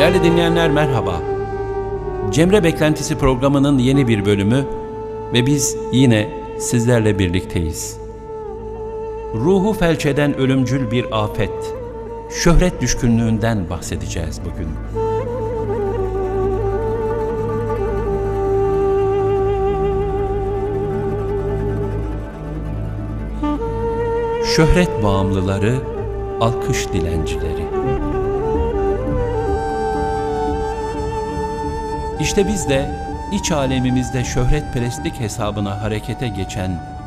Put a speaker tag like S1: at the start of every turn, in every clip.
S1: Değerli dinleyenler merhaba. Cemre Beklentisi programının yeni bir bölümü ve biz yine sizlerle birlikteyiz. Ruhu felç eden ölümcül bir afet, şöhret düşkünlüğünden bahsedeceğiz bugün. Şöhret bağımlıları, alkış dilencileri. İşte biz de iç alemimizde şöhretperestlik hesabına harekete geçen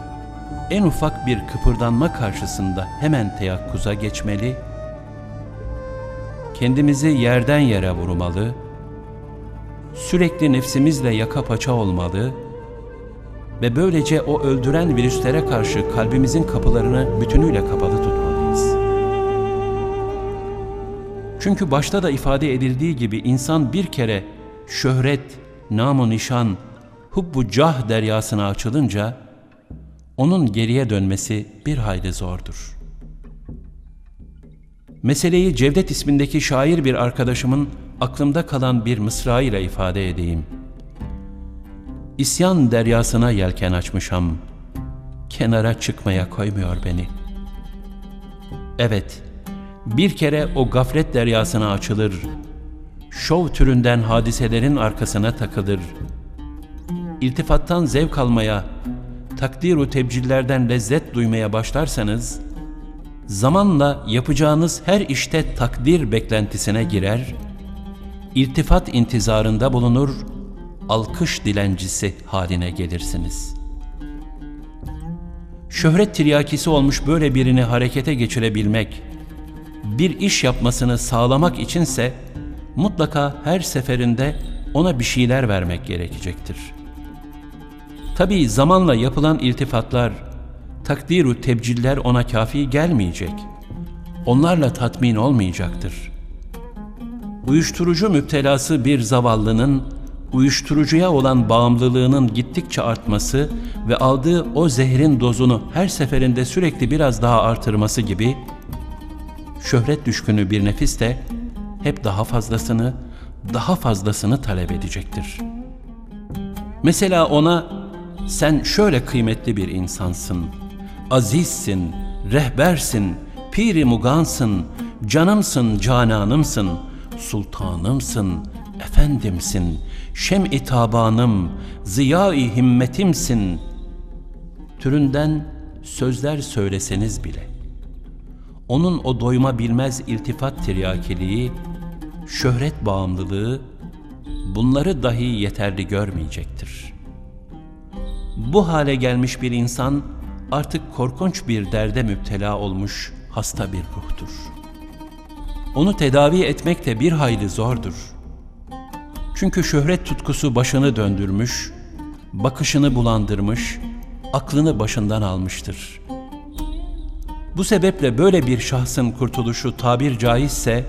S1: en ufak bir kıpırdanma karşısında hemen teyakkuza geçmeli, kendimizi yerden yere vurmalı, sürekli nefsimizle yaka paça olmalı ve böylece o öldüren virüslere karşı kalbimizin kapılarını bütünüyle kapalı tutmalıyız. Çünkü başta da ifade edildiği gibi insan bir kere şöhret, namu nişan, hubbu cah deryasına açılınca onun geriye dönmesi bir hayli zordur. Meseleyi Cevdet ismindeki şair bir arkadaşımın aklımda kalan bir mısra ile ifade edeyim. İsyan deryasına yelken açmışam, kenara çıkmaya koymuyor beni. Evet, bir kere o gaflet deryasına açılır, şov türünden hadiselerin arkasına takılır. İltifattan zevk almaya, takdiru tebcillerden lezzet duymaya başlarsanız, zamanla yapacağınız her işte takdir beklentisine girer, iltifat intizarında bulunur, alkış dilencisi haline gelirsiniz. Şöhret tiryakisi olmuş böyle birini harekete geçirebilmek, bir iş yapmasını sağlamak içinse, mutlaka her seferinde ona bir şeyler vermek gerekecektir. Tabi zamanla yapılan iltifatlar, takdiru tebciller ona kafi gelmeyecek. Onlarla tatmin olmayacaktır. Uyuşturucu müptelası bir zavallının, uyuşturucuya olan bağımlılığının gittikçe artması ve aldığı o zehrin dozunu her seferinde sürekli biraz daha artırması gibi, şöhret düşkünü bir nefis de hep daha fazlasını, daha fazlasını talep edecektir. Mesela ona sen şöyle kıymetli bir insansın, azizsin, rehbersin, piri mugansın, canımsın, cananımsın, sultanımsın, efendimsin, şem-i tabanım, ziya-i himmetimsin türünden sözler söyleseniz bile onun o doyma bilmez iltifat tiryakiliği, şöhret bağımlılığı bunları dahi yeterli görmeyecektir. Bu hale gelmiş bir insan artık korkunç bir derde müptela olmuş hasta bir ruhtur. Onu tedavi etmek de bir hayli zordur. Çünkü şöhret tutkusu başını döndürmüş, bakışını bulandırmış, aklını başından almıştır.'' Bu sebeple böyle bir şahsın kurtuluşu tabir caizse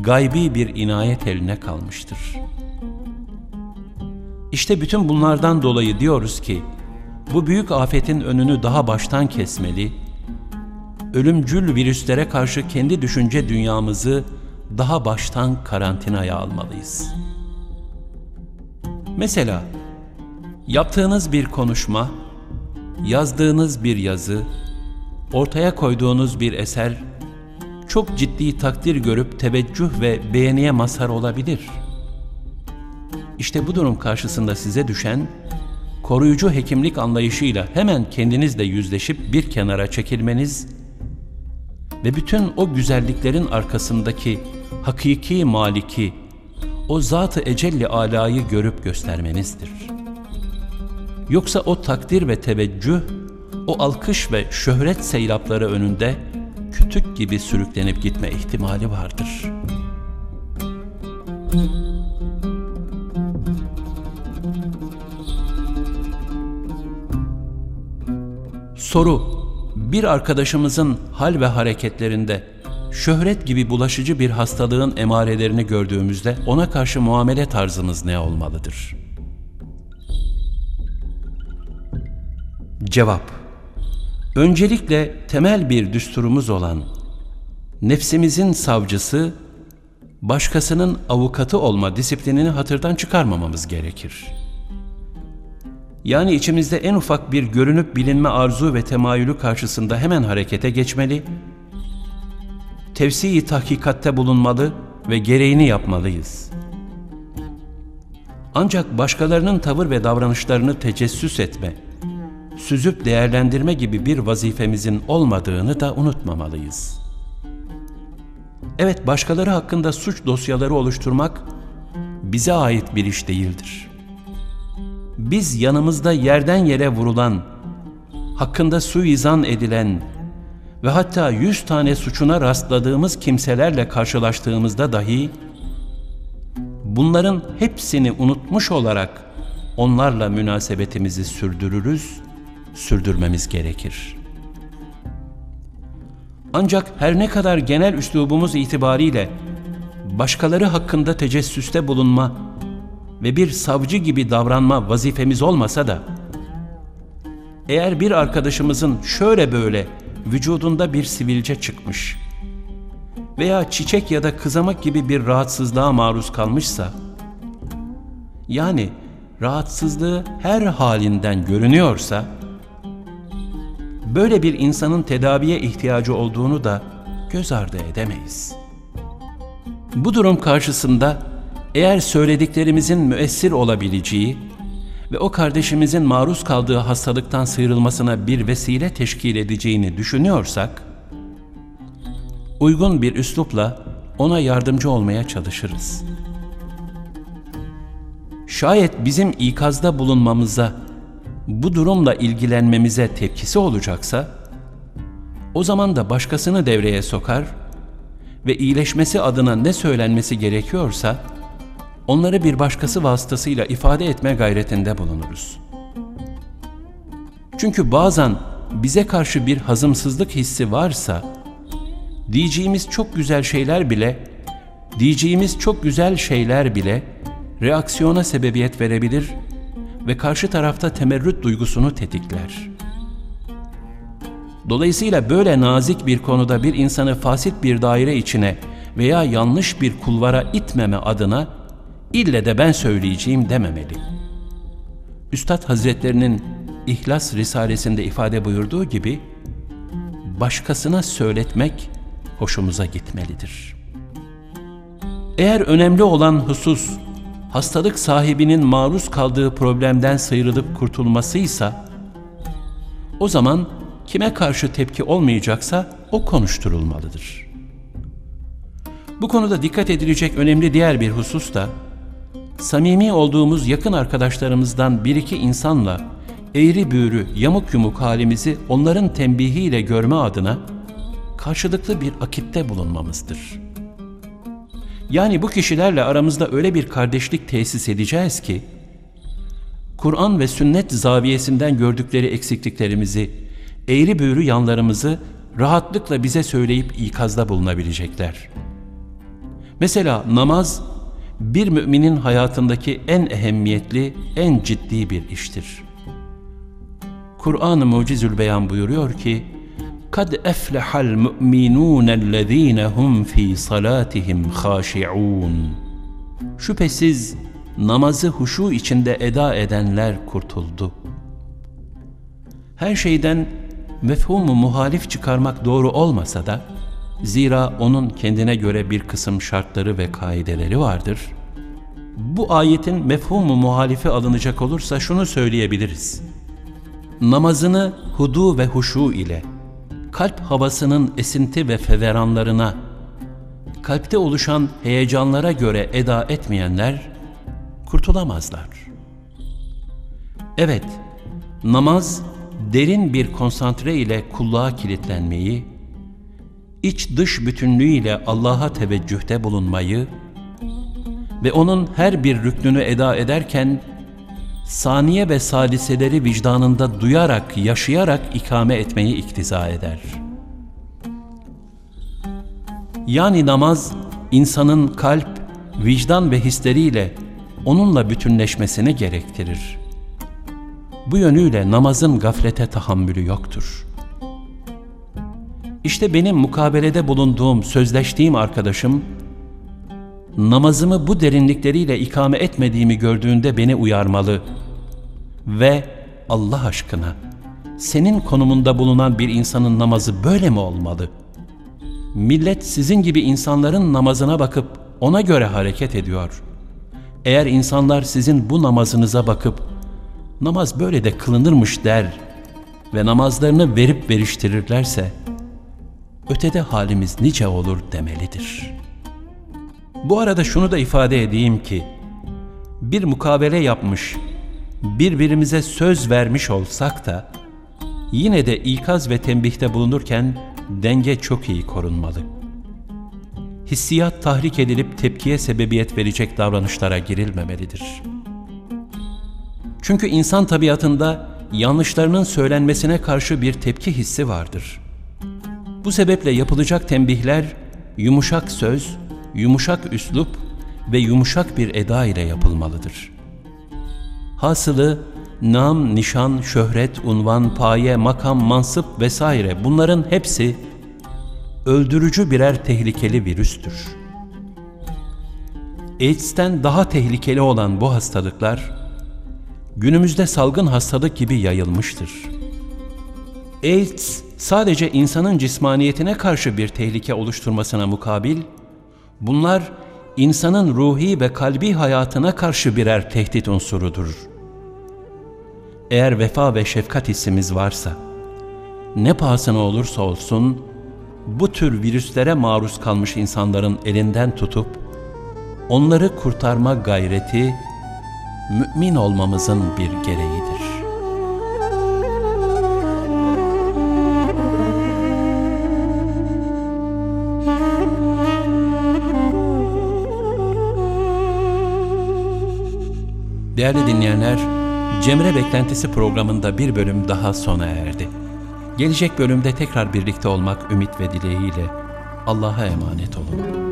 S1: gaybi bir inayet eline kalmıştır. İşte bütün bunlardan dolayı diyoruz ki bu büyük afetin önünü daha baştan kesmeli, ölümcül virüslere karşı kendi düşünce dünyamızı daha baştan karantinaya almalıyız. Mesela yaptığınız bir konuşma, yazdığınız bir yazı, ortaya koyduğunuz bir eser çok ciddi takdir görüp teveccüh ve beğeniye mazhar olabilir. İşte bu durum karşısında size düşen koruyucu hekimlik anlayışıyla hemen kendinizle yüzleşip bir kenara çekilmeniz ve bütün o güzelliklerin arkasındaki hakiki maliki, o zat-ı ecelli alayı görüp göstermenizdir. Yoksa o takdir ve teveccüh o alkış ve şöhret seyrapları önünde kütük gibi sürüklenip gitme ihtimali vardır. Soru Bir arkadaşımızın hal ve hareketlerinde şöhret gibi bulaşıcı bir hastalığın emarelerini gördüğümüzde ona karşı muamele tarzımız ne olmalıdır? Cevap Öncelikle temel bir düsturumuz olan nefsimizin savcısı, başkasının avukatı olma disiplinini hatırdan çıkarmamamız gerekir. Yani içimizde en ufak bir görünüp bilinme arzu ve temayülü karşısında hemen harekete geçmeli, tevsiyi tahkikatte bulunmalı ve gereğini yapmalıyız. Ancak başkalarının tavır ve davranışlarını tecessüs etme, süzüp değerlendirme gibi bir vazifemizin olmadığını da unutmamalıyız. Evet, başkaları hakkında suç dosyaları oluşturmak bize ait bir iş değildir. Biz yanımızda yerden yere vurulan, hakkında suizan edilen ve hatta yüz tane suçuna rastladığımız kimselerle karşılaştığımızda dahi bunların hepsini unutmuş olarak onlarla münasebetimizi sürdürürüz, sürdürmemiz gerekir. Ancak her ne kadar genel üslubumuz itibariyle başkaları hakkında tecessüste bulunma ve bir savcı gibi davranma vazifemiz olmasa da, eğer bir arkadaşımızın şöyle böyle vücudunda bir sivilce çıkmış veya çiçek ya da kızamak gibi bir rahatsızlığa maruz kalmışsa, yani rahatsızlığı her halinden görünüyorsa, böyle bir insanın tedaviye ihtiyacı olduğunu da göz ardı edemeyiz. Bu durum karşısında eğer söylediklerimizin müessir olabileceği ve o kardeşimizin maruz kaldığı hastalıktan sıyrılmasına bir vesile teşkil edeceğini düşünüyorsak, uygun bir üslupla ona yardımcı olmaya çalışırız. Şayet bizim ikazda bulunmamıza, bu durumla ilgilenmemize tepkisi olacaksa, o zaman da başkasını devreye sokar ve iyileşmesi adına ne söylenmesi gerekiyorsa, onları bir başkası vasıtasıyla ifade etme gayretinde bulunuruz. Çünkü bazen bize karşı bir hazımsızlık hissi varsa, diyeceğimiz çok güzel şeyler bile, diyeceğimiz çok güzel şeyler bile reaksiyona sebebiyet verebilir ve karşı tarafta temerrüt duygusunu tetikler. Dolayısıyla böyle nazik bir konuda bir insanı fasit bir daire içine veya yanlış bir kulvara itmeme adına ille de ben söyleyeceğim dememeli. Üstad Hazretlerinin İhlas Risalesinde ifade buyurduğu gibi, başkasına söyletmek hoşumuza gitmelidir. Eğer önemli olan husus, hastalık sahibinin maruz kaldığı problemden sıyrılıp kurtulmasıysa, o zaman kime karşı tepki olmayacaksa o konuşturulmalıdır. Bu konuda dikkat edilecek önemli diğer bir husus da, samimi olduğumuz yakın arkadaşlarımızdan bir iki insanla eğri büğrü, yamuk yumuk halimizi onların tembihiyle görme adına karşılıklı bir akitte bulunmamızdır. Yani bu kişilerle aramızda öyle bir kardeşlik tesis edeceğiz ki, Kur'an ve sünnet zaviyesinden gördükleri eksikliklerimizi, eğri büğrü yanlarımızı rahatlıkla bize söyleyip ikazda bulunabilecekler. Mesela namaz bir müminin hayatındaki en ehemmiyetli, en ciddi bir iştir. Kur'an-ı Mucizül Beyan buyuruyor ki, kad eflehal mu'minûnellezîne hum fî salâtihim hâşi'ûn. Şüphesiz namazı huşu içinde eda edenler kurtuldu. Her şeyden mefhumu muhalif çıkarmak doğru olmasa da, zira onun kendine göre bir kısım şartları ve kaideleri vardır. Bu ayetin mefhumu muhalifi alınacak olursa şunu söyleyebiliriz. Namazını hudu ve huşu ile, kalp havasının esinti ve feveranlarına, kalpte oluşan heyecanlara göre eda etmeyenler kurtulamazlar. Evet, namaz derin bir konsantre ile kulluğa kilitlenmeyi, iç dış bütünlüğüyle Allah'a teveccühte bulunmayı ve onun her bir rüknünü eda ederken saniye ve saliseleri vicdanında duyarak, yaşayarak ikame etmeyi iktiza eder. Yani namaz, insanın kalp, vicdan ve hisleriyle onunla bütünleşmesini gerektirir. Bu yönüyle namazın gaflete tahammülü yoktur.'' İşte benim mukabelede bulunduğum, sözleştiğim arkadaşım, namazımı bu derinlikleriyle ikame etmediğimi gördüğünde beni uyarmalı ve Allah aşkına senin konumunda bulunan bir insanın namazı böyle mi olmalı? Millet sizin gibi insanların namazına bakıp ona göre hareket ediyor. Eğer insanlar sizin bu namazınıza bakıp namaz böyle de kılınırmış der ve namazlarını verip veriştirirlerse ötede halimiz nice olur demelidir. Bu arada şunu da ifade edeyim ki bir mukavele yapmış, birbirimize söz vermiş olsak da yine de ikaz ve tembihte bulunurken denge çok iyi korunmalı. Hissiyat tahrik edilip tepkiye sebebiyet verecek davranışlara girilmemelidir. Çünkü insan tabiatında yanlışlarının söylenmesine karşı bir tepki hissi vardır. Bu sebeple yapılacak tembihler yumuşak söz, yumuşak üslup ve yumuşak bir eda ile yapılmalıdır. Hasılı nam, nişan, şöhret, unvan, paye, makam, mansıp vesaire bunların hepsi öldürücü birer tehlikeli virüstür. AIDS'ten daha tehlikeli olan bu hastalıklar günümüzde salgın hastalık gibi yayılmıştır. AIDS sadece insanın cismaniyetine karşı bir tehlike oluşturmasına mukabil, bunlar insanın ruhi ve kalbi hayatına karşı birer tehdit unsurudur. Eğer vefa ve şefkat hissimiz varsa, ne pahasına olursa olsun, bu tür virüslere maruz kalmış insanların elinden tutup, onları kurtarma gayreti, mümin olmamızın bir gereğidir. Değerli dinleyenler, Cemre Beklentisi programında bir bölüm daha sona erdi. Gelecek bölümde tekrar birlikte olmak ümit ve dileğiyle Allah'a emanet olun.